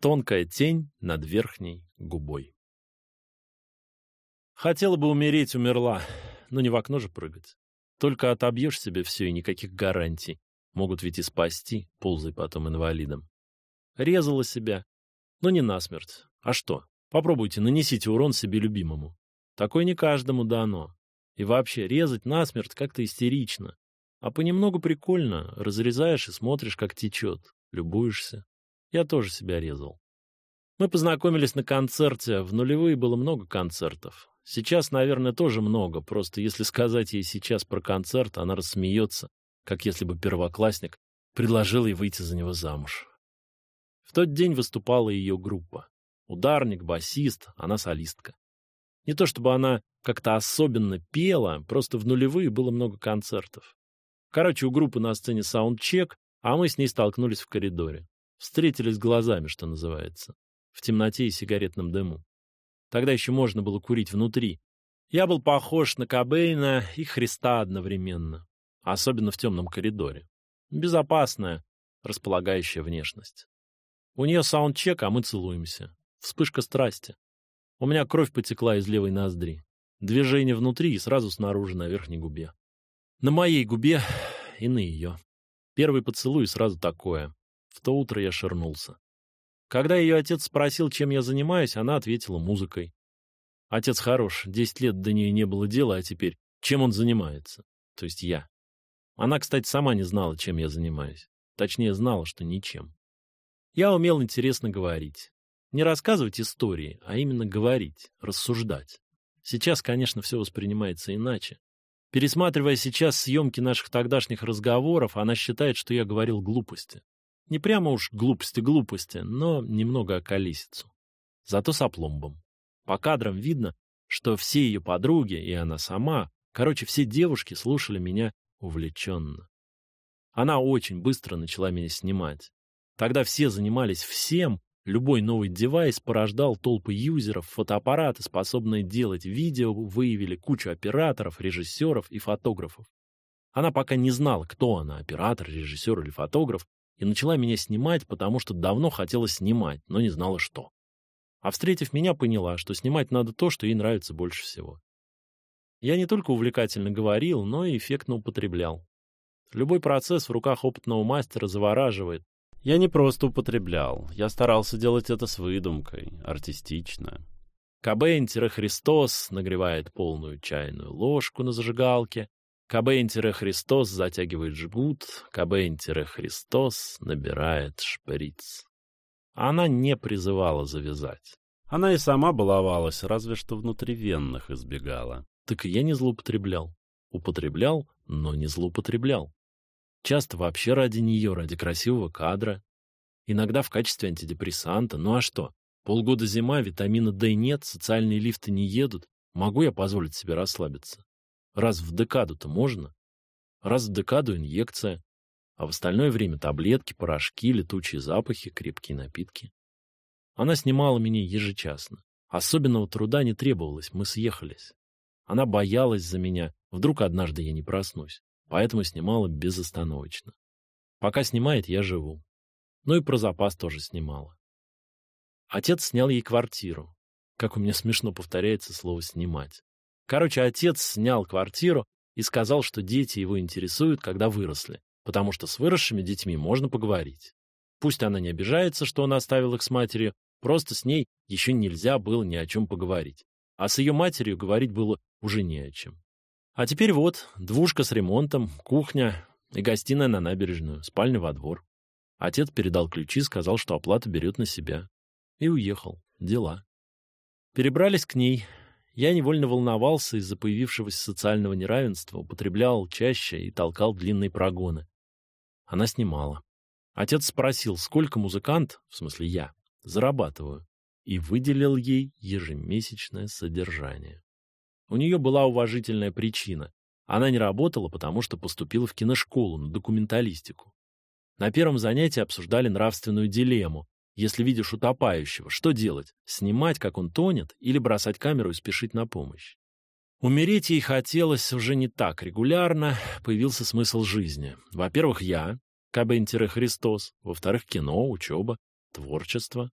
Тонкая тень над верхней губой. Хотела бы умереть, умерла, но не в окно же прыгать. Только отобьешь себе все и никаких гарантий. Могут ведь и спасти, ползай потом инвалидом. Резала себя, но не насмерть. А что? Попробуйте, нанесите урон себе любимому. Такое не каждому дано. И вообще, резать насмерть как-то истерично. А понемногу прикольно. Разрезаешь и смотришь, как течет. Любуешься. Я тоже себя резал. Мы познакомились на концерте. В нулевые было много концертов. Сейчас, наверное, тоже много. Просто если сказать ей сейчас про концерт, она рассмеется, как если бы первоклассник предложил ей выйти за него замуж. В тот день выступала ее группа. Ударник, басист, она солистка. Не то чтобы она как-то особенно пела, просто в нулевые было много концертов. Короче, у группы на сцене саундчек, а мы с ней столкнулись в коридоре. Встретились глазами, что называется, в темноте и сигаретном дыму. Тогда еще можно было курить внутри. Я был похож на Кобейна и Христа одновременно, особенно в темном коридоре. Безопасная, располагающая внешность. У нее саундчек, а мы целуемся. Вспышка страсти. У меня кровь потекла из левой ноздри. Движение внутри и сразу снаружи на верхней губе. На моей губе и на ее. Первый поцелуй сразу такое. В то утро я ширнулся. Когда ее отец спросил, чем я занимаюсь, она ответила музыкой. Отец хорош, десять лет до нее не было дела, а теперь чем он занимается? То есть я. Она, кстати, сама не знала, чем я занимаюсь. Точнее, знала, что ничем. Я умел интересно говорить. Не рассказывать истории, а именно говорить, рассуждать. Сейчас, конечно, все воспринимается иначе. Пересматривая сейчас съемки наших тогдашних разговоров, она считает, что я говорил глупости. Не прямо уж глупости-глупости, но немного околесицу. Зато с опломбом. По кадрам видно, что все ее подруги и она сама, короче, все девушки слушали меня увлеченно. Она очень быстро начала меня снимать. Тогда все занимались всем, любой новый девайс порождал толпы юзеров, фотоаппараты, способные делать видео, выявили кучу операторов, режиссеров и фотографов. Она пока не знала, кто она, оператор, режиссер или фотограф, и начала меня снимать, потому что давно хотела снимать, но не знала что. А встретив меня, поняла, что снимать надо то, что ей нравится больше всего. Я не только увлекательно говорил, но и эффектно употреблял. Любой процесс в руках опытного мастера завораживает. Я не просто употреблял, я старался делать это с выдумкой, артистично. Кобейн-Христос нагревает полную чайную ложку на зажигалке, Кобейн-Христос затягивает жгут, Кобейн-Христос набирает шприц. Она не призывала завязать. Она и сама баловалась, разве что внутривенных избегала. Так я не злоупотреблял. Употреблял, но не злоупотреблял. Часто вообще ради нее, ради красивого кадра. Иногда в качестве антидепрессанта. Ну а что? Полгода зима, витамина D нет, социальные лифты не едут. Могу я позволить себе расслабиться? Раз в декаду-то можно. Раз в декаду инъекция, а в остальное время таблетки, порошки, летучие запахи, крепкие напитки. Она снимала меня ежечасно. Особенного труда не требовалось, мы съехались. Она боялась за меня, вдруг однажды я не проснусь, поэтому снимала безостановочно. Пока снимает, я живу. Ну и про запас тоже снимала. Отец снял ей квартиру. Как у меня смешно повторяется слово «снимать». Короче, отец снял квартиру и сказал, что дети его интересуют, когда выросли, потому что с выросшими детьми можно поговорить. Пусть она не обижается, что он оставил их с матерью, просто с ней еще нельзя было ни о чем поговорить. А с ее матерью говорить было уже не о чем. А теперь вот, двушка с ремонтом, кухня и гостиная на набережную, спальня во двор. Отец передал ключи, сказал, что оплату берет на себя. И уехал. Дела. Перебрались к ней, я невольно волновался из-за появившегося социального неравенства, употреблял чаще и толкал длинные прогоны. Она снимала. Отец спросил, сколько музыкант, в смысле я, зарабатываю, и выделил ей ежемесячное содержание. У нее была уважительная причина. Она не работала, потому что поступила в киношколу на документалистику. На первом занятии обсуждали нравственную дилемму, если видишь утопающего, что делать? Снимать, как он тонет, или бросать камеру и спешить на помощь? Умереть ей хотелось уже не так регулярно, появился смысл жизни. Во-первых, я, Кабентире Христос, во-вторых, кино, учеба, творчество.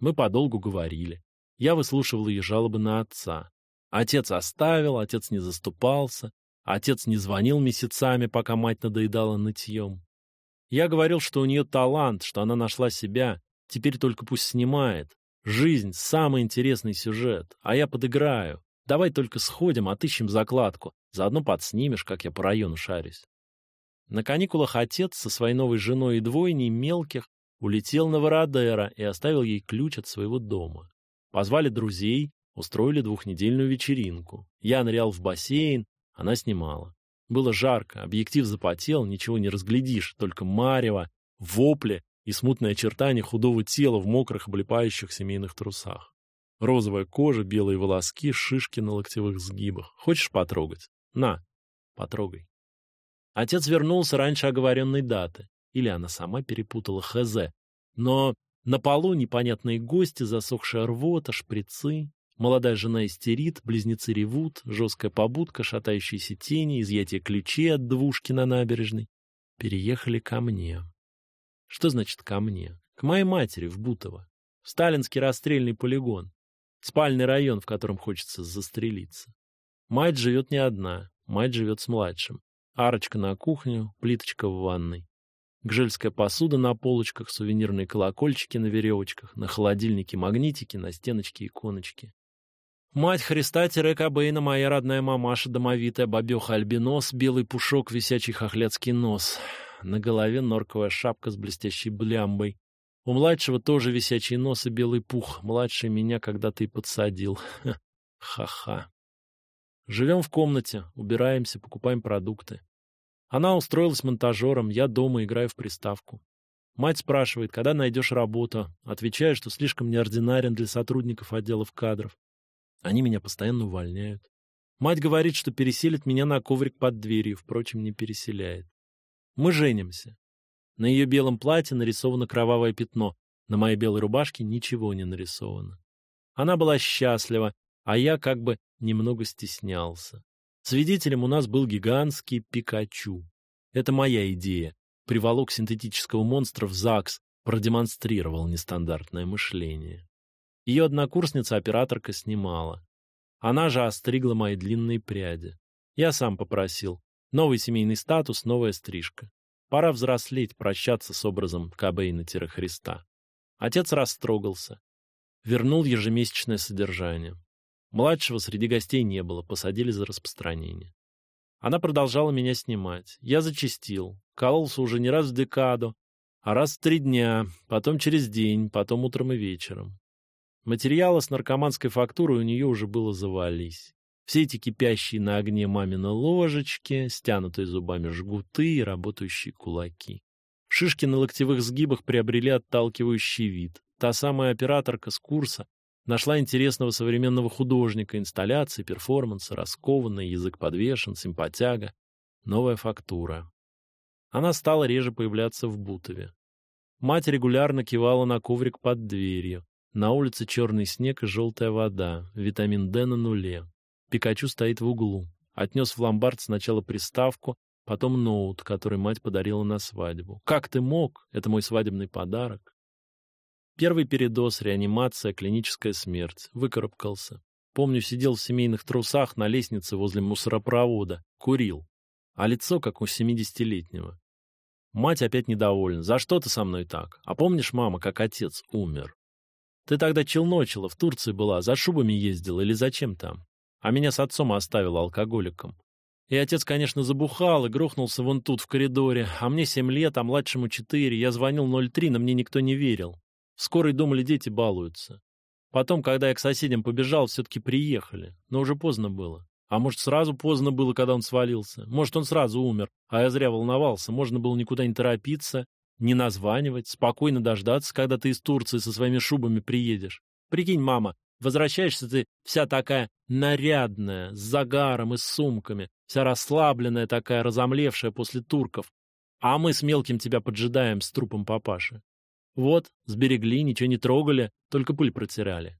Мы подолгу говорили. Я выслушивал ее жалобы на отца. Отец оставил, отец не заступался, отец не звонил месяцами, пока мать надоедала нытьем. Я говорил, что у нее талант, что она нашла себя, теперь только пусть снимает. Жизнь — самый интересный сюжет, а я подыграю. Давай только сходим, отыщем закладку, заодно подснимешь, как я по району шарюсь. На каникулах отец со своей новой женой и двойней мелких улетел на Вородера и оставил ей ключ от своего дома. Позвали друзей, устроили двухнедельную вечеринку. Я нырял в бассейн, она снимала. Было жарко, объектив запотел, ничего не разглядишь, только марево, вопли и смутное очертание худого тела в мокрых облепающих семейных трусах. Розовая кожа, белые волоски, шишки на локтевых сгибах. Хочешь потрогать? На, потрогай. Отец вернулся раньше оговоренной даты. Или она сама перепутала ХЗ. Но на полу непонятные гости, засохшая рвота, шприцы. Молодая жена истерит, близнецы ревут, жесткая побудка, шатающиеся тени, изъятие ключей от двушки на набережной. Переехали ко мне. Что значит ко мне? К моей матери в Бутово. Сталинский расстрельный полигон. Спальный район, в котором хочется застрелиться. Мать живет не одна, мать живет с младшим. Арочка на кухню, плиточка в ванной. Гжельская посуда на полочках, сувенирные колокольчики на веревочках, на холодильнике магнитики, на стеночке иконочки. Мать Христа-Кобейна, моя родная мамаша, домовитая бабеха-альбинос, белый пушок, висячий хохлядский нос. На голове норковая шапка с блестящей блямбой. У младшего тоже висячий нос и белый пух. Младший меня когда-то и подсадил. Ха-ха. Живем в комнате, убираемся, покупаем продукты. Она устроилась монтажером, я дома играю в приставку. Мать спрашивает, когда найдешь работу. Отвечаю, что слишком неординарен для сотрудников отделов кадров. Они меня постоянно увольняют. Мать говорит, что переселит меня на коврик под дверью, впрочем, не переселяет. Мы женимся. На ее белом платье нарисовано кровавое пятно, на моей белой рубашке ничего не нарисовано. Она была счастлива, а я как бы немного стеснялся. Свидетелем у нас был гигантский Пикачу. Это моя идея. Приволок синтетического монстра в ЗАГС, продемонстрировал нестандартное мышление. Ее однокурсница-операторка снимала. Она же остригла мои длинные пряди. Я сам попросил. Новый семейный статус, новая стрижка. Пора взрослеть, прощаться с образом Кобейна-Христа. Отец растрогался. Вернул ежемесячное содержание. Младшего среди гостей не было, посадили за распространение. Она продолжала меня снимать. Я зачастил. Кололся уже не раз в декаду, а раз в три дня, потом через день, потом утром и вечером. Материала с наркоманской фактурой у нее уже было завались. Все эти кипящие на огне мамины ложечки, стянутые зубами жгуты и работающие кулаки. Шишки на локтевых сгибах приобрели отталкивающий вид. Та самая операторка с курса нашла интересного современного художника, инсталляции, перформанса, раскованный, язык подвешен, симпатяга, новая фактура. Она стала реже появляться в Бутове. Мать регулярно кивала на коврик под дверью. На улице черный снег и желтая вода, витамин D на нуле. Пикачу стоит в углу. Отнес в ломбард сначала приставку, потом ноут, который мать подарила на свадьбу. Как ты мог? Это мой свадебный подарок. Первый передоз, реанимация, клиническая смерть. Выкарабкался. Помню, сидел в семейных трусах на лестнице возле мусоропровода, курил. А лицо, как у семидесятилетнего. Мать опять недовольна. За что ты со мной так? А помнишь, мама, как отец умер? Ты тогда челночила, в Турции была, за шубами ездила или зачем там? А меня с отцом оставила алкоголиком. И отец, конечно, забухал и грохнулся вон тут, в коридоре. А мне семь лет, а младшему четыре. Я звонил 03, но мне никто не верил. В скорой думали, дети балуются. Потом, когда я к соседям побежал, все-таки приехали. Но уже поздно было. А может, сразу поздно было, когда он свалился. Может, он сразу умер, а я зря волновался. Можно было никуда не торопиться, не названивать, спокойно дождаться, когда ты из Турции со своими шубами приедешь. Прикинь, мама, возвращаешься ты вся такая нарядная, с загаром и с сумками, вся расслабленная такая, разомлевшая после турков. А мы с мелким тебя поджидаем с трупом папаши. Вот, сберегли, ничего не трогали, только пыль протирали.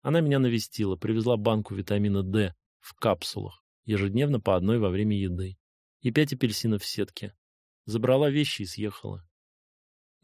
Она меня навестила, привезла банку витамина D в капсулах, ежедневно по одной во время еды, и пять апельсинов в сетке. Забрала вещи и съехала.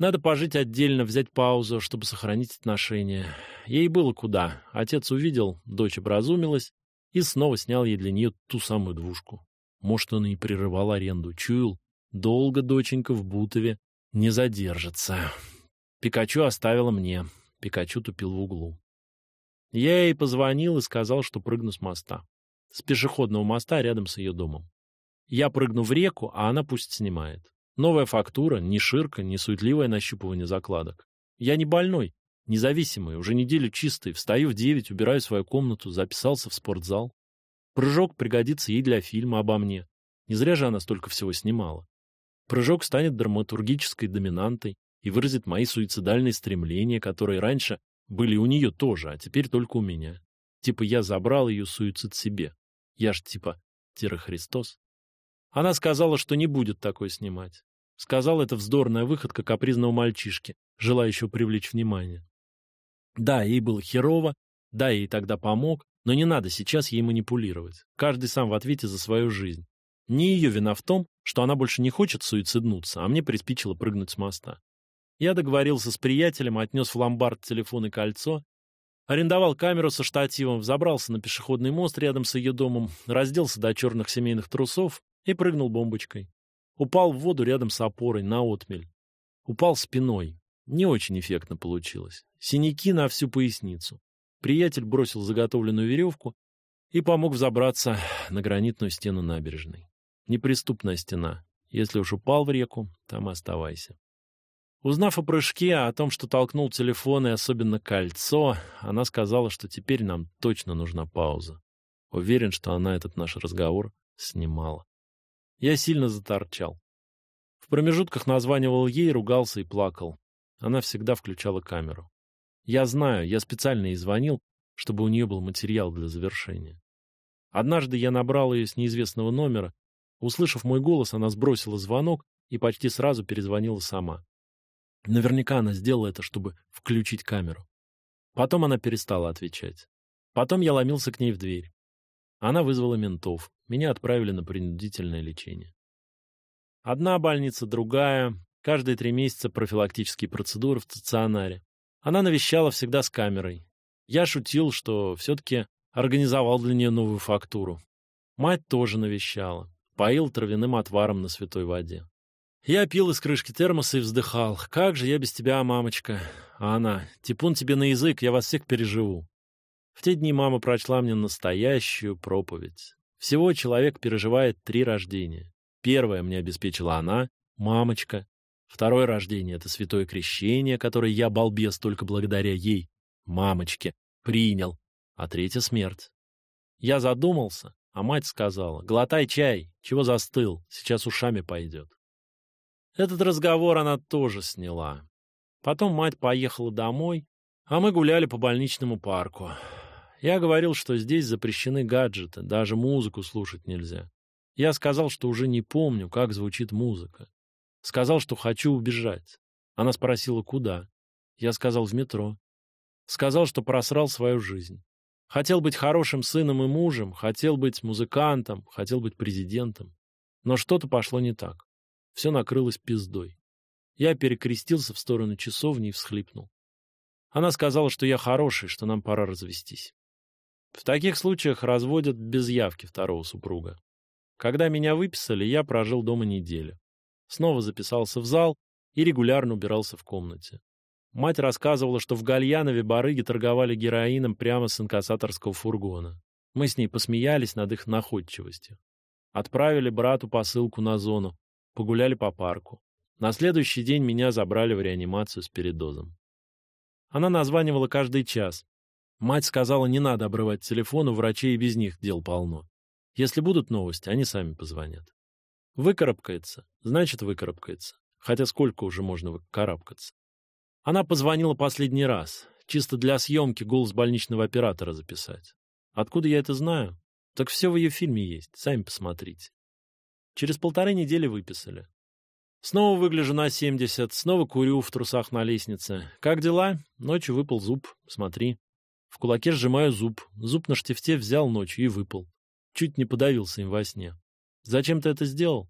Надо пожить отдельно, взять паузу, чтобы сохранить отношения. Ей было куда. Отец увидел, дочь образумилась и снова снял ей для нее ту самую двушку. Может, он и прерывал аренду. Чуял, долго доченька в Бутове не задержится. Пикачу оставила мне. Пикачу тупил в углу. Я ей позвонил и сказал, что прыгну с моста. С пешеходного моста рядом с ее домом. Я прыгну в реку, а она пусть снимает. Новая фактура, ни ширка, ни суетливое нащупывание закладок. Я не больной, независимый, уже неделю чистый, встаю в девять, убираю свою комнату, записался в спортзал. Прыжок пригодится ей для фильма обо мне. Не зря же она столько всего снимала. Прыжок станет драматургической доминантой и выразит мои суицидальные стремления, которые раньше были у нее тоже, а теперь только у меня. Типа я забрал ее суицид себе. Я ж типа Тира Христос. Она сказала, что не будет такой снимать. Сказал, это вздорная выходка капризного мальчишки, желающего привлечь внимание. Да, ей было херово, да, ей тогда помог, но не надо сейчас ей манипулировать. Каждый сам в ответе за свою жизнь. Не ее вина в том, что она больше не хочет суициднуться, а мне приспичило прыгнуть с моста. Я договорился с приятелем, отнес в ломбард телефон и кольцо, арендовал камеру со штативом, взобрался на пешеходный мост рядом с ее домом, разделся до черных семейных трусов и прыгнул бомбочкой. Упал в воду рядом с опорой, на отмель. Упал спиной. Не очень эффектно получилось. Синяки на всю поясницу. Приятель бросил заготовленную веревку и помог взобраться на гранитную стену набережной. Неприступная стена. Если уж упал в реку, там и оставайся. Узнав о прыжке, о том, что толкнул телефон и особенно кольцо, она сказала, что теперь нам точно нужна пауза. Уверен, что она этот наш разговор снимала. Я сильно заторчал. В промежутках названивал ей, ругался и плакал. Она всегда включала камеру. Я знаю, я специально ей звонил, чтобы у нее был материал для завершения. Однажды я набрал ее с неизвестного номера. Услышав мой голос, она сбросила звонок и почти сразу перезвонила сама. Наверняка она сделала это, чтобы включить камеру. Потом она перестала отвечать. Потом я ломился к ней в дверь. Она вызвала ментов. Меня отправили на принудительное лечение. Одна больница, другая. Каждые три месяца профилактические процедуры в стационаре. Она навещала всегда с камерой. Я шутил, что все-таки организовал для нее новую фактуру. Мать тоже навещала. Поил травяным отваром на святой воде. Я пил из крышки термоса и вздыхал. «Как же я без тебя, мамочка?» А она. «Типун тебе на язык, я вас всех переживу». В те дни мама прочла мне настоящую проповедь. Всего человек переживает три рождения. Первое мне обеспечила она, мамочка. Второе рождение — это святое крещение, которое я, балбес, только благодаря ей, мамочке, принял. А третье — смерть. Я задумался, а мать сказала, глотай чай, чего застыл, сейчас ушами пойдет. Этот разговор она тоже сняла. Потом мать поехала домой, а мы гуляли по больничному парку. Я говорил, что здесь запрещены гаджеты, даже музыку слушать нельзя. Я сказал, что уже не помню, как звучит музыка. Сказал, что хочу убежать. Она спросила, куда. Я сказал, в метро. Сказал, что просрал свою жизнь. Хотел быть хорошим сыном и мужем, хотел быть музыкантом, хотел быть президентом. Но что-то пошло не так. Все накрылось пиздой. Я перекрестился в сторону часовни и всхлипнул. Она сказала, что я хороший, что нам пора развестись. В таких случаях разводят без явки второго супруга. Когда меня выписали, я прожил дома неделю. Снова записался в зал и регулярно убирался в комнате. Мать рассказывала, что в Гальянове барыги торговали героином прямо с инкассаторского фургона. Мы с ней посмеялись над их находчивостью. Отправили брату посылку на зону, погуляли по парку. На следующий день меня забрали в реанимацию с передозом. Она названивала каждый час, Мать сказала, не надо обрывать телефон, у врачей и без них дел полно. Если будут новости, они сами позвонят. Выкарабкается, значит, выкарабкается. Хотя сколько уже можно выкарабкаться. Она позвонила последний раз, чисто для съемки голос больничного оператора записать. Откуда я это знаю? Так все в ее фильме есть, сами посмотрите. Через полторы недели выписали. Снова выгляжу на 70, снова курю в трусах на лестнице. Как дела? Ночью выпал зуб, смотри. В кулаке сжимаю зуб. Зуб на штифте взял ночью и выпал. Чуть не подавился им во сне. Зачем ты это сделал?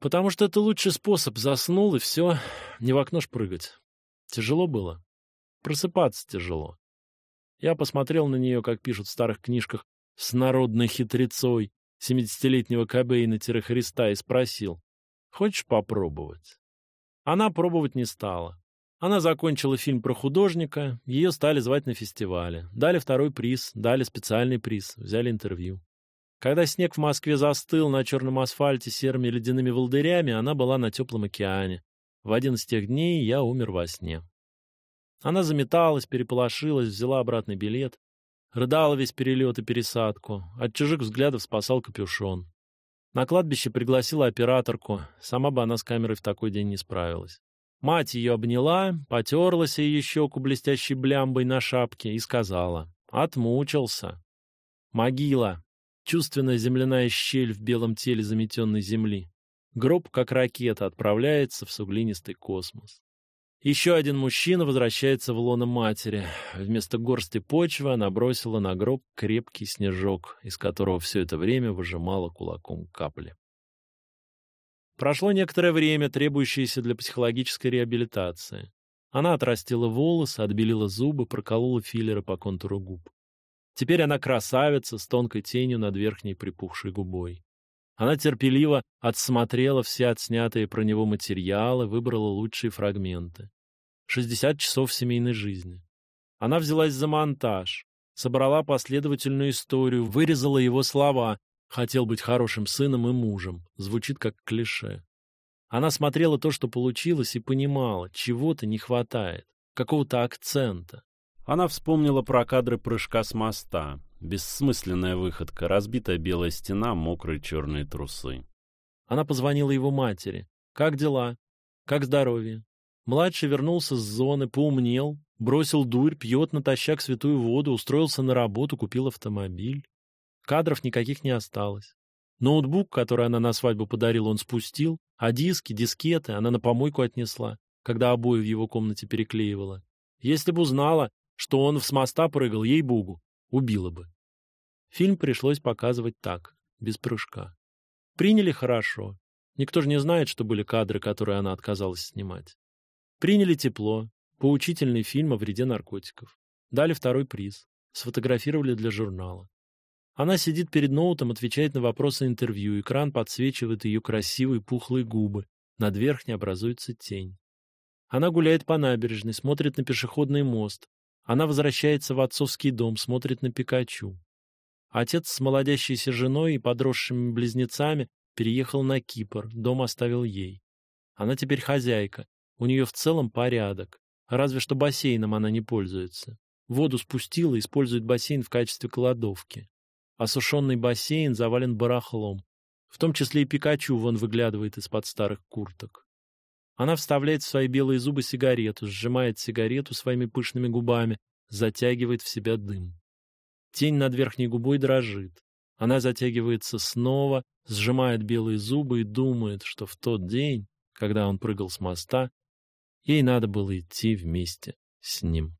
Потому что это лучший способ. Заснул, и все. Не в окно ж прыгать. Тяжело было. Просыпаться тяжело. Я посмотрел на нее, как пишут в старых книжках, с народной хитрецой семидесятилетнего Кобейна-Христа и спросил, «Хочешь попробовать?» Она пробовать не стала. Она закончила фильм про художника, ее стали звать на фестивале. Дали второй приз, дали специальный приз, взяли интервью. Когда снег в Москве застыл на черном асфальте серыми ледяными волдырями, она была на теплом океане. В один из тех дней я умер во сне. Она заметалась, переполошилась, взяла обратный билет. Рыдала весь перелет и пересадку. От чужих взглядов спасал капюшон. На кладбище пригласила операторку. Сама бы она с камерой в такой день не справилась. Мать ее обняла, потерлась ее щеку блестящей блямбой на шапке и сказала «Отмучился». Могила. Чувственная земляная щель в белом теле заметенной земли. Гроб, как ракета, отправляется в суглинистый космос. Еще один мужчина возвращается в лоно матери. Вместо горсти почвы она бросила на гроб крепкий снежок, из которого все это время выжимала кулаком капли. Прошло некоторое время, требующееся для психологической реабилитации. Она отрастила волосы, отбелила зубы, проколола филлеры по контуру губ. Теперь она красавица с тонкой тенью над верхней припухшей губой. Она терпеливо отсмотрела все отснятые про него материалы, выбрала лучшие фрагменты. 60 часов семейной жизни. Она взялась за монтаж, собрала последовательную историю, вырезала его слова «хотел быть хорошим сыном и мужем». Звучит как клише. Она смотрела то, что получилось, и понимала, чего-то не хватает, какого-то акцента. Она вспомнила про кадры прыжка с моста, Бессмысленная выходка, разбитая белая стена, мокрые черные трусы. Она позвонила его матери. «Как дела? Как здоровье?» Младший вернулся с зоны, поумнел, бросил дурь, пьет натощак святую воду, устроился на работу, купил автомобиль. Кадров никаких не осталось. Ноутбук, который она на свадьбу подарила, он спустил, а диски, дискеты она на помойку отнесла, когда обои в его комнате переклеивала. Если бы узнала, что он с моста прыгал, ей-богу, убила бы. Фильм пришлось показывать так, без прыжка. Приняли хорошо. Никто же не знает, что были кадры, которые она отказалась снимать. Приняли тепло. Поучительный фильм о вреде наркотиков. Дали второй приз. Сфотографировали для журнала. Она сидит перед ноутом, отвечает на вопросы интервью. Экран подсвечивает ее красивые пухлые губы. Над верхней образуется тень. Она гуляет по набережной, смотрит на пешеходный мост. Она возвращается в отцовский дом, смотрит на Пикачу. Отец с молодящейся женой и подросшими близнецами переехал на Кипр, дом оставил ей. Она теперь хозяйка, у нее в целом порядок, разве что бассейном она не пользуется. Воду спустила использует бассейн в качестве кладовки. Осушенный бассейн завален барахлом. В том числе и Пикачу вон выглядывает из-под старых курток. Она вставляет в свои белые зубы сигарету, сжимает сигарету своими пышными губами, затягивает в себя дым. Тень над верхней губой дрожит. Она затягивается снова, сжимает белые зубы и думает, что в тот день, когда он прыгал с моста, ей надо было идти вместе с ним.